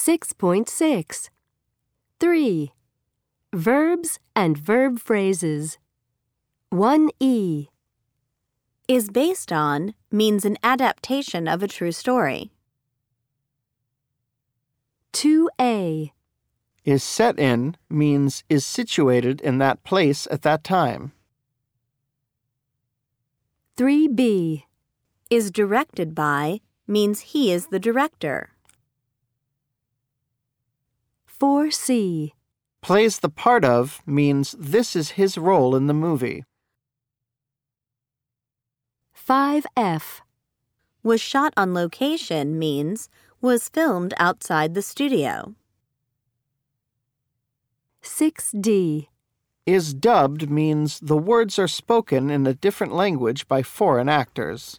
6.6 3. Verbs and verb phrases. E. 1E. Is based on means an adaptation of a true story. 2A. Is set in means is situated in that place at that time. 3B. Is directed by means he is the director. 4C. Plays the part of means this is his role in the movie. 5F. Was shot on location means was filmed outside the studio. 6D. Is dubbed means the words are spoken in a different language by foreign actors.